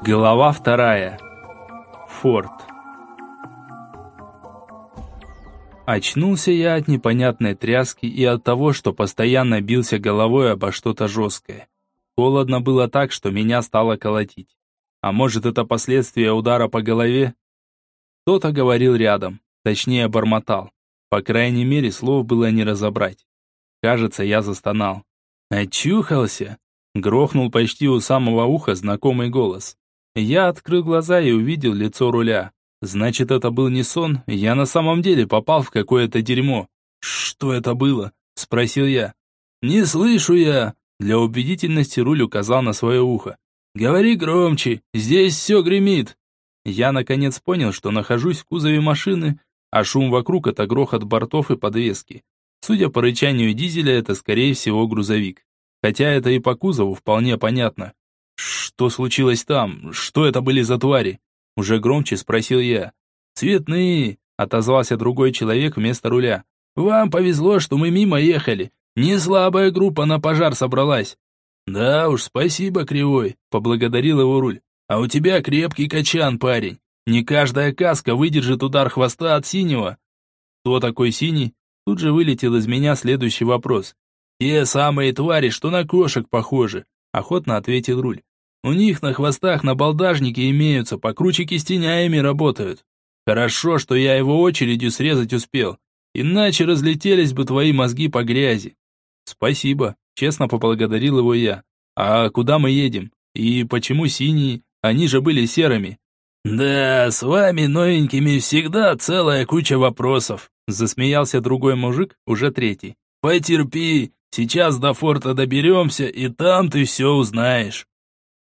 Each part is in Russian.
Глава вторая. Форт. Очнулся я от непонятной тряски и от того, что постоянно бился головой обо что-то жесткое. Холодно было так, что меня стало колотить. А может, это последствия удара по голове? Кто-то говорил рядом, точнее бормотал. По крайней мере, слов было не разобрать. Кажется, я застонал. «Очухался!» Грохнул почти у самого уха знакомый голос. Я открыл глаза и увидел лицо руля. Значит, это был не сон, я на самом деле попал в какое-то дерьмо. «Что это было?» – спросил я. «Не слышу я!» Для убедительности руль указал на свое ухо. «Говори громче, здесь все гремит!» Я наконец понял, что нахожусь в кузове машины, а шум вокруг – это грохот бортов и подвески. Судя по рычанию дизеля, это скорее всего грузовик. Хотя это и по кузову вполне понятно. «Что случилось там? Что это были за твари?» Уже громче спросил я. «Цветные!» — отозвался другой человек вместо руля. «Вам повезло, что мы мимо ехали. Не слабая группа на пожар собралась». «Да уж, спасибо, Кривой», — поблагодарил его руль. «А у тебя крепкий качан, парень. Не каждая каска выдержит удар хвоста от синего». «Кто такой синий?» Тут же вылетел из меня следующий вопрос. «Те самые твари, что на кошек похожи», — охотно ответил руль. «У них на хвостах набалдажники имеются, покруче кистеняями работают. Хорошо, что я его очередью срезать успел, иначе разлетелись бы твои мозги по грязи». «Спасибо», — честно поблагодарил его я. «А куда мы едем? И почему синие? Они же были серыми». «Да, с вами новенькими всегда целая куча вопросов», засмеялся другой мужик, уже третий. «Потерпи, Сейчас до форта доберемся, и там ты все узнаешь».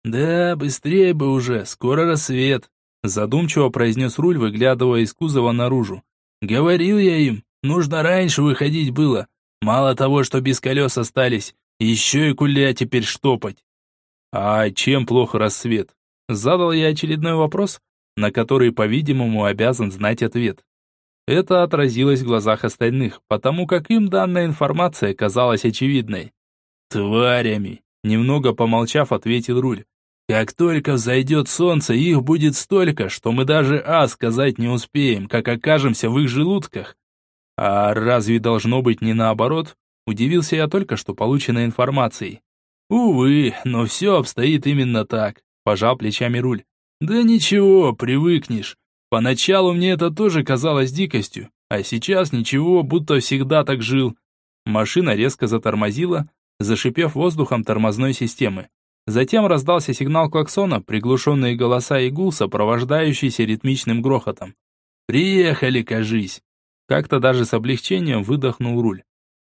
«Да, быстрее бы уже, скоро рассвет», задумчиво произнес руль, выглядывая из кузова наружу. «Говорил я им, нужно раньше выходить было. Мало того, что без колес остались, еще и куля теперь штопать». «А чем плохо рассвет?» Задал я очередной вопрос, на который, по-видимому, обязан знать ответ. Это отразилось в глазах остальных, потому как им данная информация казалась очевидной. «Тварями!» – немного помолчав, ответил Руль. «Как только взойдет солнце, их будет столько, что мы даже «а» сказать не успеем, как окажемся в их желудках». «А разве должно быть не наоборот?» – удивился я только что полученной информацией. «Увы, но все обстоит именно так», – пожал плечами Руль. «Да ничего, привыкнешь. Поначалу мне это тоже казалось дикостью, а сейчас ничего, будто всегда так жил. Машина резко затормозила, зашипев воздухом тормозной системы. Затем раздался сигнал клаксона, приглушенные голоса и гул, сопровождающийся ритмичным грохотом. «Приехали, кажись!» Как-то даже с облегчением выдохнул руль.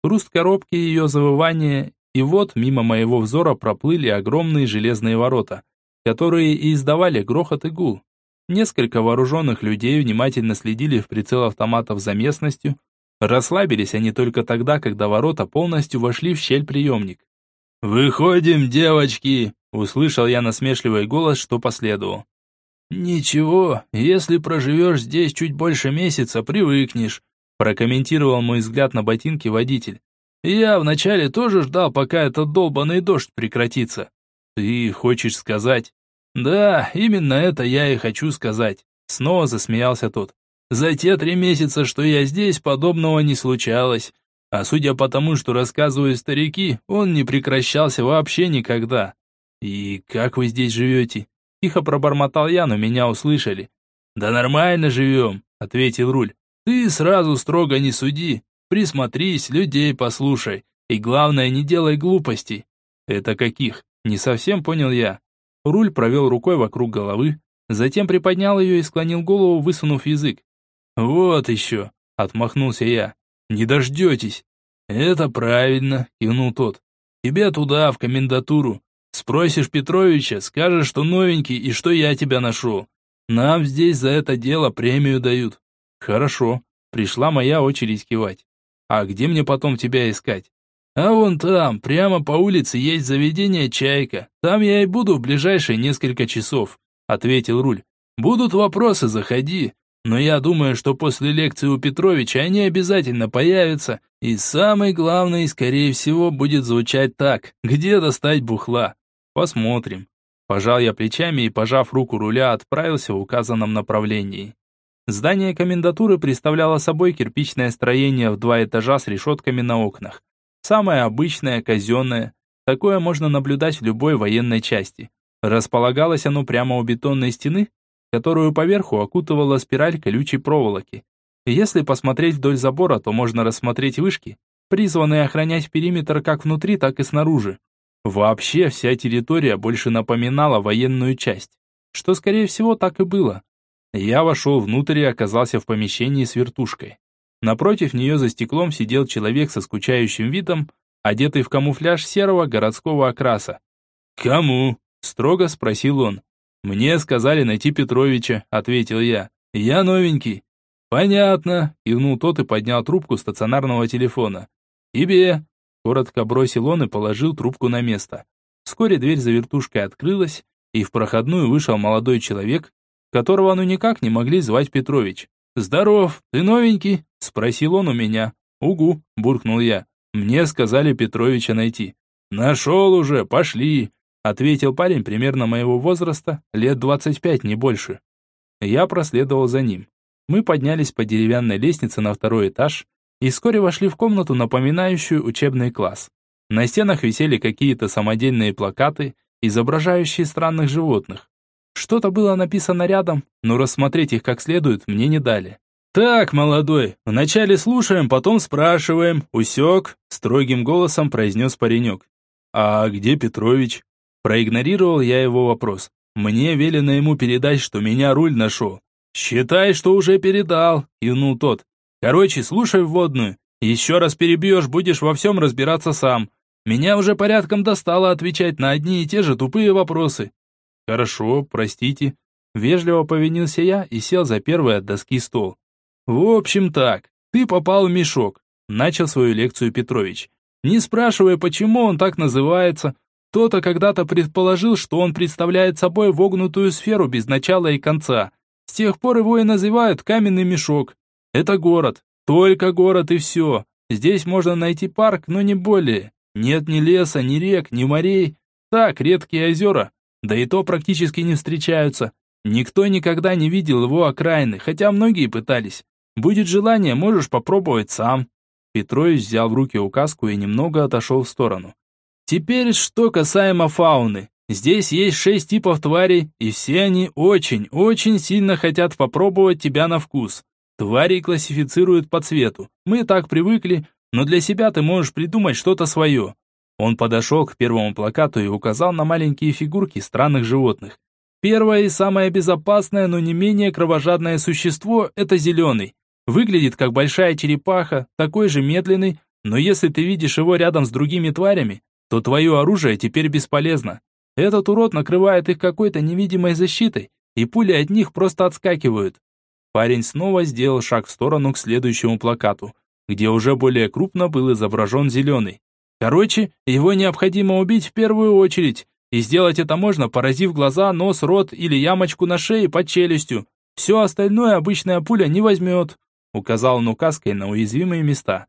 Хруст коробки и ее завывание, и вот мимо моего взора проплыли огромные железные ворота, которые и издавали грохот и гул. Несколько вооруженных людей внимательно следили в прицел автоматов за местностью. Расслабились они только тогда, когда ворота полностью вошли в щель приемник. «Выходим, девочки!» — услышал я насмешливый голос, что последовал. «Ничего, если проживешь здесь чуть больше месяца, привыкнешь», прокомментировал мой взгляд на ботинки водитель. «Я вначале тоже ждал, пока этот долбанный дождь прекратится». «Ты хочешь сказать?» «Да, именно это я и хочу сказать», — снова засмеялся тот. «За те три месяца, что я здесь, подобного не случалось. А судя по тому, что рассказывают старики, он не прекращался вообще никогда. И как вы здесь живете?» Тихо пробормотал я, но меня услышали. «Да нормально живем», — ответил Руль. «Ты сразу строго не суди. Присмотрись, людей послушай. И главное, не делай глупостей». «Это каких?» Не совсем понял я. Руль провел рукой вокруг головы, затем приподнял ее и склонил голову, высунув язык. «Вот еще!» — отмахнулся я. «Не дождетесь!» «Это правильно!» — кивнул тот. «Тебя туда, в комендатуру. Спросишь Петровича, скажешь, что новенький и что я тебя нашел. Нам здесь за это дело премию дают». «Хорошо». Пришла моя очередь кивать. «А где мне потом тебя искать?» А вон там, прямо по улице, есть заведение «Чайка». Там я и буду в ближайшие несколько часов», — ответил Руль. «Будут вопросы, заходи. Но я думаю, что после лекции у Петровича они обязательно появятся. И самый главный, скорее всего, будет звучать так. Где достать бухла? Посмотрим». Пожал я плечами и, пожав руку руля, отправился в указанном направлении. Здание комендатуры представляло собой кирпичное строение в два этажа с решетками на окнах. Самое обычное, казенное. Такое можно наблюдать в любой военной части. Располагалось оно прямо у бетонной стены, которую поверху окутывала спираль колючей проволоки. Если посмотреть вдоль забора, то можно рассмотреть вышки, призванные охранять периметр как внутри, так и снаружи. Вообще вся территория больше напоминала военную часть, что скорее всего так и было. Я вошел внутрь и оказался в помещении с вертушкой. Напротив нее за стеклом сидел человек со скучающим видом, одетый в камуфляж серого городского окраса. «Кому?» – строго спросил он. «Мне сказали найти Петровича», – ответил я. «Я новенький». «Понятно», – кивнул тот и поднял трубку стационарного телефона. «Тебе», – коротко бросил он и положил трубку на место. Вскоре дверь за вертушкой открылась, и в проходную вышел молодой человек, которого ну никак не могли звать Петрович. «Здоров, ты новенький?» – спросил он у меня. «Угу», – буркнул я. «Мне сказали Петровича найти». «Нашел уже, пошли», – ответил парень примерно моего возраста, лет двадцать пять, не больше. Я проследовал за ним. Мы поднялись по деревянной лестнице на второй этаж и вскоре вошли в комнату, напоминающую учебный класс. На стенах висели какие-то самодельные плакаты, изображающие странных животных. Что-то было написано рядом, но рассмотреть их как следует мне не дали. «Так, молодой, вначале слушаем, потом спрашиваем. Усек?» Строгим голосом произнес паренек. «А где Петрович?» Проигнорировал я его вопрос. Мне велено ему передать, что меня руль нашел. «Считай, что уже передал», — кивнул тот. «Короче, слушай вводную. Еще раз перебьешь, будешь во всем разбираться сам. Меня уже порядком достало отвечать на одни и те же тупые вопросы. «Хорошо, простите». Вежливо повинился я и сел за первый от доски стол. «В общем так, ты попал в мешок», — начал свою лекцию Петрович. «Не спрашивая, почему он так называется, кто-то когда-то предположил, что он представляет собой вогнутую сферу без начала и конца. С тех пор его и называют каменный мешок. Это город, только город и все. Здесь можно найти парк, но не более. Нет ни леса, ни рек, ни морей. Так, редкие озера, да и то практически не встречаются. Никто никогда не видел его окраины, хотя многие пытались. Будет желание, можешь попробовать сам. Петрович взял в руки указку и немного отошел в сторону. Теперь что касаемо фауны. Здесь есть шесть типов тварей, и все они очень, очень сильно хотят попробовать тебя на вкус. Твари классифицируют по цвету. Мы так привыкли, но для себя ты можешь придумать что-то свое. Он подошел к первому плакату и указал на маленькие фигурки странных животных. Первое и самое безопасное, но не менее кровожадное существо – это зеленый. Выглядит как большая черепаха, такой же медленный, но если ты видишь его рядом с другими тварями, то твое оружие теперь бесполезно. Этот урод накрывает их какой-то невидимой защитой, и пули от них просто отскакивают. Парень снова сделал шаг в сторону к следующему плакату, где уже более крупно был изображен зеленый. Короче, его необходимо убить в первую очередь, и сделать это можно, поразив глаза, нос, рот или ямочку на шее под челюстью. Все остальное обычная пуля не возьмет», — указал он указкой на уязвимые места.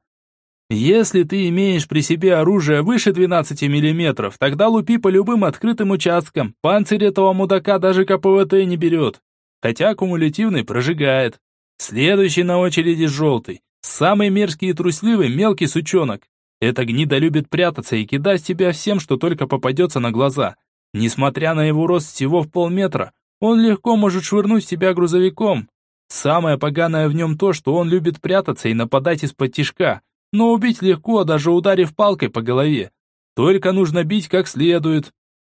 «Если ты имеешь при себе оружие выше 12 мм, тогда лупи по любым открытым участкам. Панцирь этого мудака даже КПВТ не берет. Хотя кумулятивный прожигает. Следующий на очереди желтый. Самый мерзкий и трусливый мелкий сучонок. Эта гнида любит прятаться и кидать тебя всем, что только попадется на глаза. Несмотря на его рост всего в полметра, он легко может швырнуть тебя грузовиком. Самое поганое в нем то, что он любит прятаться и нападать из-под тишка, но убить легко, даже ударив палкой по голове. Только нужно бить как следует.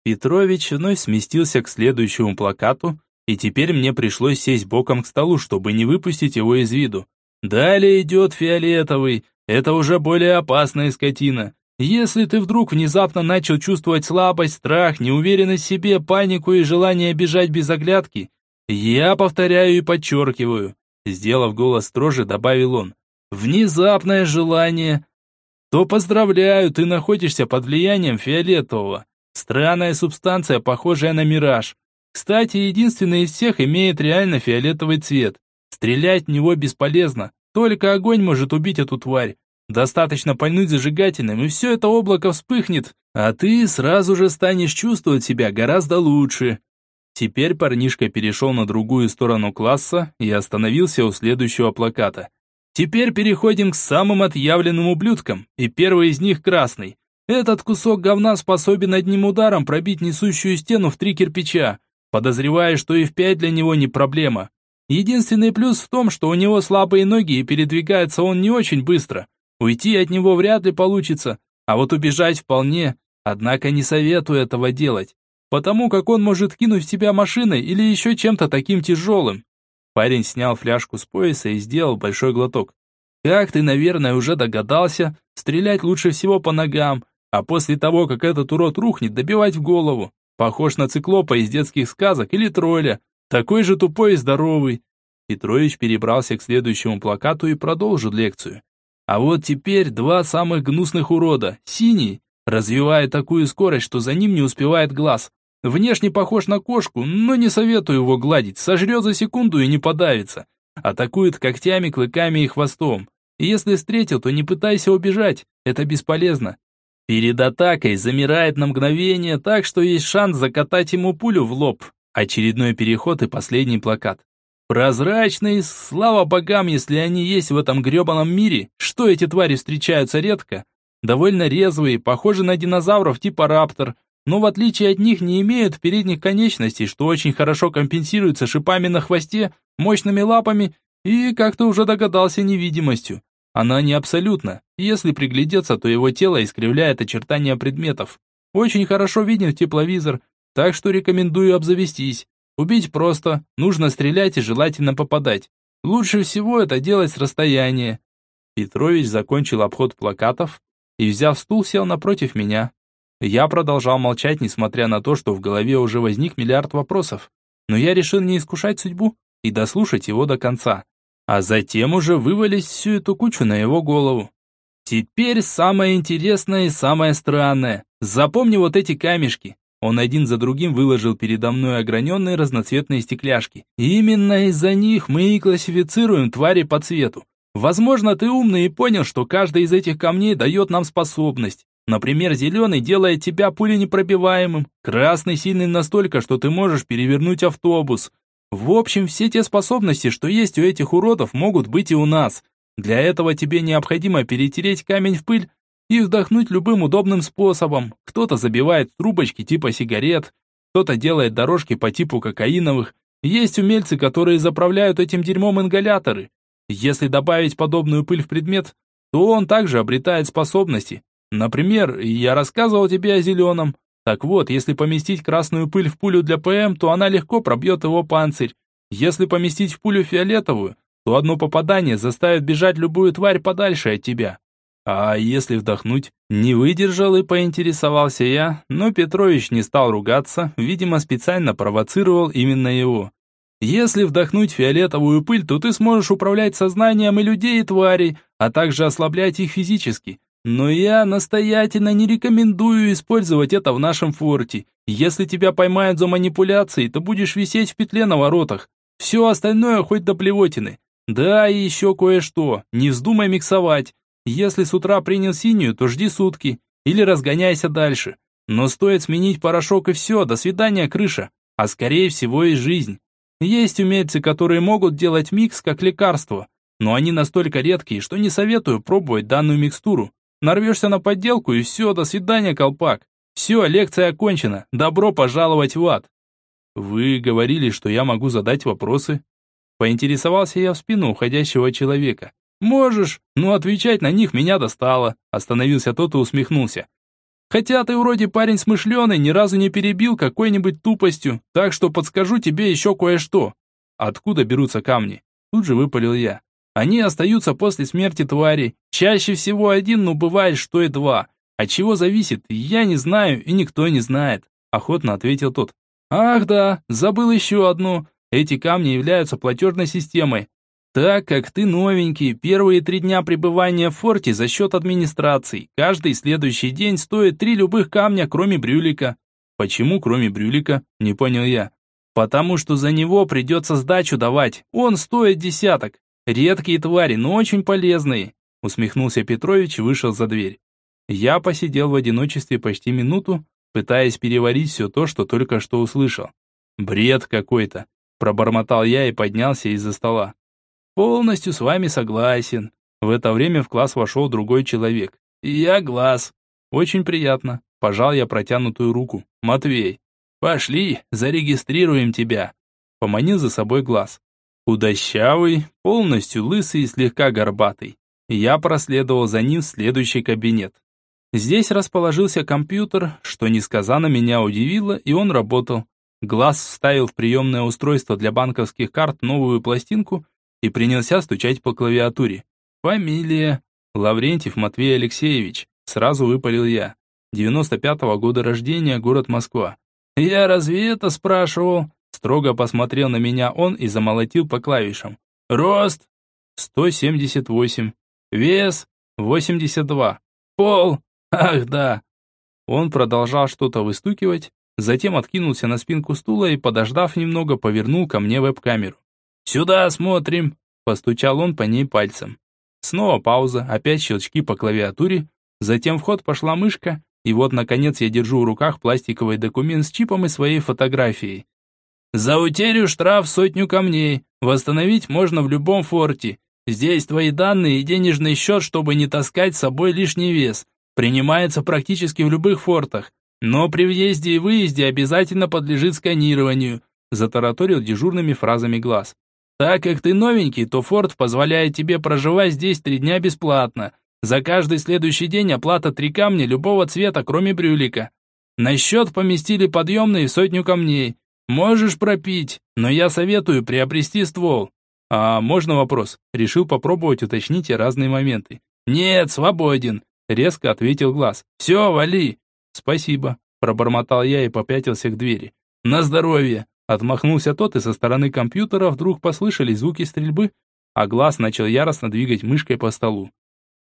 Петрович вновь сместился к следующему плакату, и теперь мне пришлось сесть боком к столу, чтобы не выпустить его из виду. Далее идет фиолетовый, это уже более опасная скотина. Если ты вдруг внезапно начал чувствовать слабость, страх, неуверенность в себе, панику и желание бежать без оглядки, я повторяю и подчеркиваю, сделав голос строже, добавил он, внезапное желание, то поздравляю, ты находишься под влиянием фиолетового. Странная субстанция, похожая на мираж. Кстати, единственный из всех имеет реально фиолетовый цвет. Стрелять в него бесполезно, только огонь может убить эту тварь. Достаточно пальнуть зажигательным, и все это облако вспыхнет, а ты сразу же станешь чувствовать себя гораздо лучше. Теперь парнишка перешел на другую сторону класса и остановился у следующего плаката. Теперь переходим к самым отъявленным ублюдкам, и первый из них красный. Этот кусок говна способен одним ударом пробить несущую стену в три кирпича. Подозреваю, что и в пять для него не проблема. Единственный плюс в том, что у него слабые ноги и передвигается он не очень быстро. Уйти от него вряд ли получится, а вот убежать вполне. Однако не советую этого делать, потому как он может кинуть в тебя машиной или еще чем-то таким тяжелым. Парень снял фляжку с пояса и сделал большой глоток. Как ты, наверное, уже догадался, стрелять лучше всего по ногам, а после того, как этот урод рухнет, добивать в голову. Похож на циклопа из детских сказок или тролля, такой же тупой и здоровый. Петрович перебрался к следующему плакату и продолжил лекцию. А вот теперь два самых гнусных урода. Синий развивает такую скорость, что за ним не успевает глаз. Внешне похож на кошку, но не советую его гладить, сожрет за секунду и не подавится. Атакует когтями, клыками и хвостом. Если встретил, то не пытайся убежать, это бесполезно. Перед атакой замирает на мгновение, так что есть шанс закатать ему пулю в лоб. Очередной переход и последний плакат. Прозрачный, слава богам, если они есть в этом гребаном мире, что эти твари встречаются редко. Довольно резвые, похожи на динозавров типа раптор, но в отличие от них не имеют передних конечностей, что очень хорошо компенсируется шипами на хвосте, мощными лапами и, как ты уже догадался, невидимостью. Она не абсолютна. Если приглядеться, то его тело искривляет очертания предметов. Очень хорошо виден в тепловизор, так что рекомендую обзавестись. Убить просто, нужно стрелять и желательно попадать. Лучше всего это делать с расстояния. Петрович закончил обход плакатов и, взяв стул, сел напротив меня. Я продолжал молчать, несмотря на то, что в голове уже возник миллиард вопросов. Но я решил не искушать судьбу и дослушать его до конца. А затем уже вывалить всю эту кучу на его голову. Теперь самое интересное и самое странное. Запомни вот эти камешки. Он один за другим выложил передо мной ограненные разноцветные стекляшки. Именно из-за них мы и классифицируем твари по цвету. Возможно, ты умный и понял, что каждый из этих камней дает нам способность. Например, зеленый делает тебя пуленепробиваемым, красный сильный настолько, что ты можешь перевернуть автобус. В общем, все те способности, что есть у этих уродов, могут быть и у нас. Для этого тебе необходимо перетереть камень в пыль и вдохнуть любым удобным способом. Кто-то забивает трубочки типа сигарет, кто-то делает дорожки по типу кокаиновых. Есть умельцы, которые заправляют этим дерьмом ингаляторы. Если добавить подобную пыль в предмет, то он также обретает способности. Например, я рассказывал тебе о зеленом. Так вот, если поместить красную пыль в пулю для ПМ, то она легко пробьет его панцирь. Если поместить в пулю фиолетовую, то одно попадание заставит бежать любую тварь подальше от тебя. А если вдохнуть? Не выдержал и поинтересовался я, но Петрович не стал ругаться, видимо, специально провоцировал именно его. Если вдохнуть фиолетовую пыль, то ты сможешь управлять сознанием и людей, и тварей, а также ослаблять их физически. Но я настоятельно не рекомендую использовать это в нашем форте. Если тебя поймают за манипуляции, то будешь висеть в петле на воротах. Все остальное хоть до плевотины. Да, и еще кое-что. Не вздумай миксовать. Если с утра принял синюю, то жди сутки. Или разгоняйся дальше. Но стоит сменить порошок и все, до свидания, крыша. А скорее всего и жизнь. Есть умельцы, которые могут делать микс как лекарство. Но они настолько редкие, что не советую пробовать данную микстуру. Нарвешься на подделку и все, до свидания, колпак. Все, лекция окончена. Добро пожаловать в ад. Вы говорили, что я могу задать вопросы. Поинтересовался я в спину уходящего человека. «Можешь, но отвечать на них меня достало», остановился тот и усмехнулся. «Хотя ты вроде парень смышленый, ни разу не перебил какой-нибудь тупостью, так что подскажу тебе еще кое-что». «Откуда берутся камни?» Тут же выпалил я. «Они остаются после смерти твари. Чаще всего один, но бывает, что и два. От чего зависит, я не знаю и никто не знает», охотно ответил тот. «Ах да, забыл еще одно. Эти камни являются платежной системой, так как ты новенький, первые три дня пребывания в форте за счет администрации. Каждый следующий день стоит три любых камня, кроме брюлика. Почему кроме брюлика? Не понял я. Потому что за него придется сдачу давать. Он стоит десяток. Редкие твари, но очень полезные. усмехнулся Петрович и вышел за дверь. Я посидел в одиночестве почти минуту, пытаясь переварить все то, что только что услышал. Бред какой-то, пробормотал я и поднялся из-за стола. Полностью с вами согласен. В это время в класс вошел другой человек. Я Глаз. Очень приятно. Пожал я протянутую руку. Матвей. Пошли, зарегистрируем тебя. Поманил за собой Глаз. Худощавый, полностью лысый и слегка горбатый. Я проследовал за ним в следующий кабинет. Здесь расположился компьютер, что несказанно меня удивило, и он работал. Глаз вставил в приемное устройство для банковских карт новую пластинку и принялся стучать по клавиатуре. «Фамилия?» «Лаврентьев Матвей Алексеевич», сразу выпалил я. 95-го года рождения, город Москва. «Я разве это спрашивал?» Строго посмотрел на меня он и замолотил по клавишам. «Рост?» «178». «Вес?» «82». «Пол?» Ах, да. Он продолжал что-то выстукивать, затем откинулся на спинку стула и, подождав немного, повернул ко мне веб-камеру. «Сюда смотрим!» – постучал он по ней пальцем. Снова пауза, опять щелчки по клавиатуре, затем в ход пошла мышка, и вот, наконец, я держу в руках пластиковый документ с чипом и своей фотографией. «За утерю штраф сотню камней. Восстановить можно в любом форте. Здесь твои данные и денежный счет, чтобы не таскать с собой лишний вес. Принимается практически в любых фортах, но при въезде и выезде обязательно подлежит сканированию, затараторил дежурными фразами глаз. Так как ты новенький, то форт позволяет тебе проживать здесь три дня бесплатно. За каждый следующий день оплата три камня любого цвета, кроме брюлика. На счет поместили подъемные сотню камней. Можешь пропить, но я советую приобрести ствол. А можно вопрос? Решил попробовать уточнить разные моменты. Нет, свободен. Резко ответил глаз. «Все, вали!» «Спасибо», пробормотал я и попятился к двери. «На здоровье!» Отмахнулся тот, и со стороны компьютера вдруг послышались звуки стрельбы, а глаз начал яростно двигать мышкой по столу.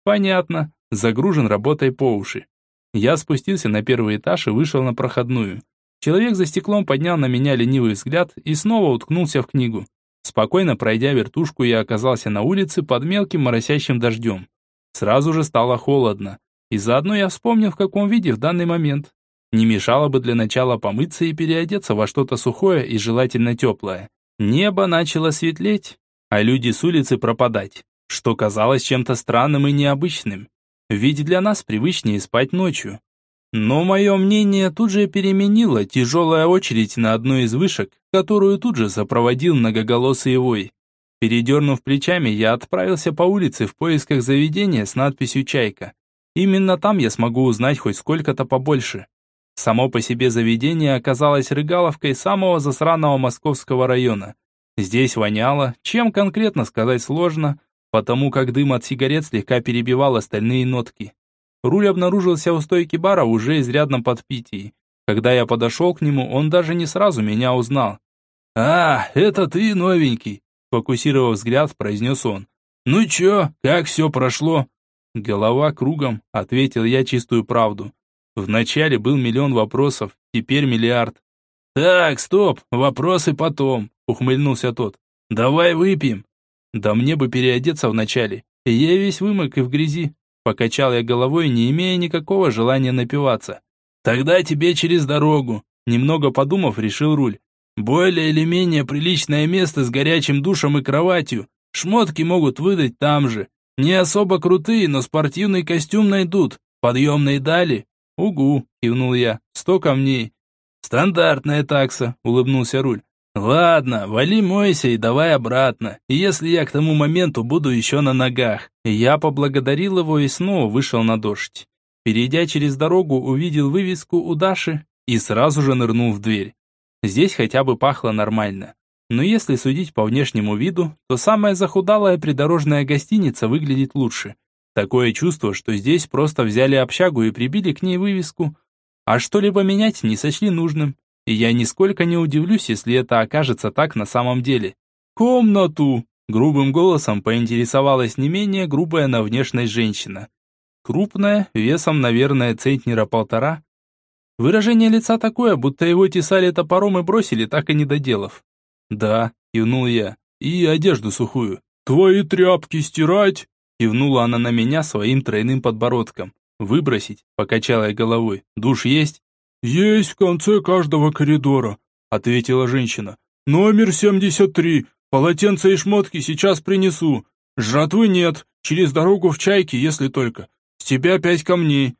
«Понятно, загружен работой по уши». Я спустился на первый этаж и вышел на проходную. Человек за стеклом поднял на меня ленивый взгляд и снова уткнулся в книгу. Спокойно пройдя вертушку, я оказался на улице под мелким моросящим дождем. Сразу же стало холодно. И заодно я вспомнил, в каком виде в данный момент. Не мешало бы для начала помыться и переодеться во что-то сухое и желательно теплое. Небо начало светлеть, а люди с улицы пропадать, что казалось чем-то странным и необычным. Ведь для нас привычнее спать ночью. Но мое мнение тут же переменило тяжелая очередь на одной из вышек, которую тут же сопроводил многоголосый вой. Передернув плечами, я отправился по улице в поисках заведения с надписью «Чайка». Именно там я смогу узнать хоть сколько-то побольше. Само по себе заведение оказалось рыгаловкой самого засраного московского района. Здесь воняло, чем конкретно сказать сложно, потому как дым от сигарет слегка перебивал остальные нотки. Руль обнаружился у стойки бара уже изрядно подпитий. Когда я подошел к нему, он даже не сразу меня узнал. «А, это ты, новенький!» Фокусировав взгляд, произнес он. «Ну чё, как все прошло?» «Голова кругом», — ответил я чистую правду. Вначале был миллион вопросов, теперь миллиард. «Так, стоп, вопросы потом», — ухмыльнулся тот. «Давай выпьем». «Да мне бы переодеться вначале. Я весь вымок и в грязи». Покачал я головой, не имея никакого желания напиваться. «Тогда тебе через дорогу». Немного подумав, решил руль. Более или менее приличное место с горячим душем и кроватью. Шмотки могут выдать там же. Не особо крутые, но спортивный костюм найдут. Подъемные дали. Угу, кивнул я. Сто камней. Стандартная такса, улыбнулся руль. Ладно, вали мойся и давай обратно. Если я к тому моменту буду еще на ногах. Я поблагодарил его и снова вышел на дождь. Перейдя через дорогу, увидел вывеску у Даши и сразу же нырнул в дверь. Здесь хотя бы пахло нормально. Но если судить по внешнему виду, то самая захудалая придорожная гостиница выглядит лучше. Такое чувство, что здесь просто взяли общагу и прибили к ней вывеску. А что-либо менять не сочли нужным. И я нисколько не удивлюсь, если это окажется так на самом деле. «Комнату!» Грубым голосом поинтересовалась не менее грубая на внешность женщина. Крупная, весом, наверное, центнера полтора, Выражение лица такое, будто его тесали топором и бросили, так и не доделав. «Да», — кивнул я, — «и одежду сухую». «Твои тряпки стирать?» Кивнула она на меня своим тройным подбородком. «Выбросить?» – покачала я головой. «Душ есть?» «Есть в конце каждого коридора», – ответила женщина. «Номер 73. Полотенца и шмотки сейчас принесу. Жратвы нет. Через дорогу в чайке, если только. С тебя пять камней».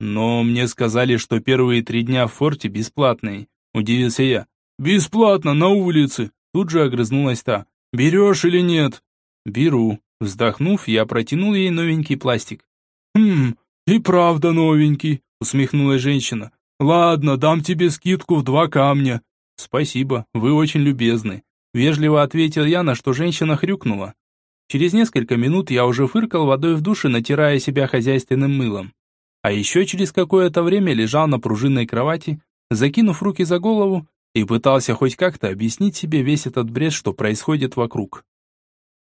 «Но мне сказали, что первые три дня в форте бесплатные», – удивился я. «Бесплатно, на улице», – тут же огрызнулась та. «Берешь или нет?» «Беру». Вздохнув, я протянул ей новенький пластик. «Хм, и правда новенький», — усмехнулась женщина. «Ладно, дам тебе скидку в два камня». «Спасибо, вы очень любезны», — вежливо ответил я, на что женщина хрюкнула. Через несколько минут я уже фыркал водой в душе, натирая себя хозяйственным мылом. А еще через какое-то время лежал на пружинной кровати, закинув руки за голову, и пытался хоть как-то объяснить себе весь этот бред, что происходит вокруг.